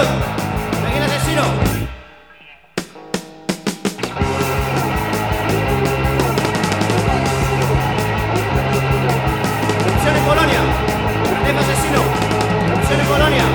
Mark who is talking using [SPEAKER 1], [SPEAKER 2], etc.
[SPEAKER 1] Dios. Pequeño asesino. Misión en Polonia. Pequeño asesino. Misión en Polonia.